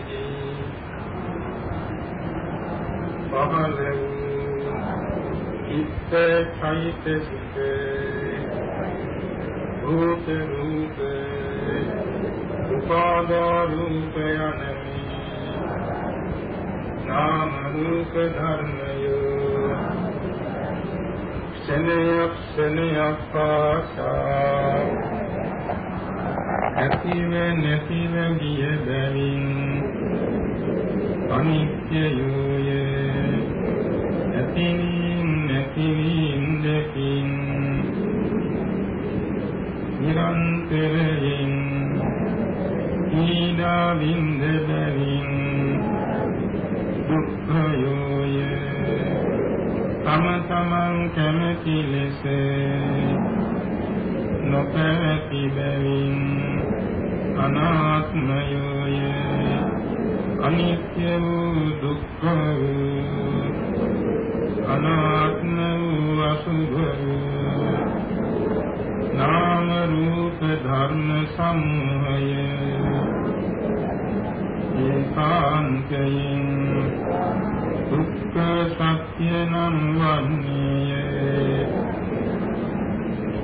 භවයේදී පහළ වූ ඉත්ත චෛතසික රූප රූප උපාදා රූප යනමි නාම රූප ධර්මයෝ සනයක් සනයක් පාසා ඇතිව නැතිව ගිය බැවින් අනිත්‍යයෝය. ඇතිවීම නැතිවීම දෙකින් නිරන්තරයෙන් ඊදා වින්ද බැවින් දුක්ඛයෝය. තම තමන් කැමති ලෙස නොපැවති බැවින් අනාත්මයෝය. අනිත්‍ය වූ දුක්ඛ වූ අනාත්ම වූ අසුභ වූ නාම රූප ධර්ම සමූහය. ඒකාන්තයෙන් දුක්ඛ සත්‍ය නම් වන්නේය.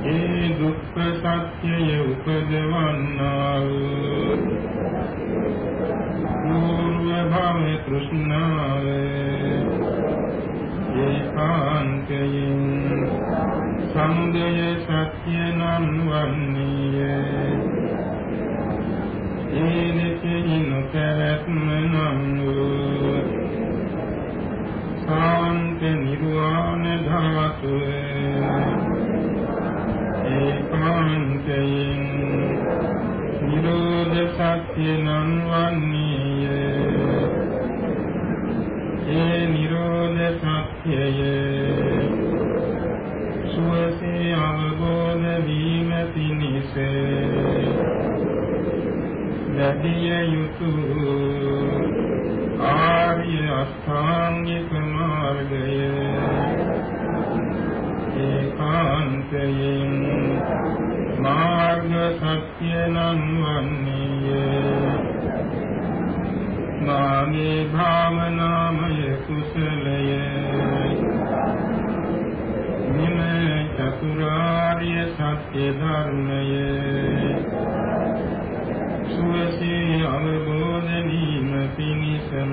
ඒ දුක්ඛ සත්‍යය උපදවන්නා වූ පූර්ව භව තෘෂ්ණාව ඒකාන්තයෙන් සමුදය සත්‍ය නම් වන්නේය. ඒ දෙකෙහි නොපැවැත්ම නම් වූ සාන්ත නිර්වාණ ධාතුව ඒකාන්තයෙන් නිරෝධ සත්‍ය නම් වන්නේය. ඒ නිරෝධ සත්‍යය සුවසේ අවබෝධ වීම පිණිස ලැබිය යුතු ආර්ය අෂ්ටාංගික මාර්ගය සර්ව සත්‍ය නං වන්නේය. මාමේ භාවනාමය කුසලය. නිම චතුරාර්ය සත්‍ය ධර්මය. සුවසේ අවබෝධ වීම පිණිසම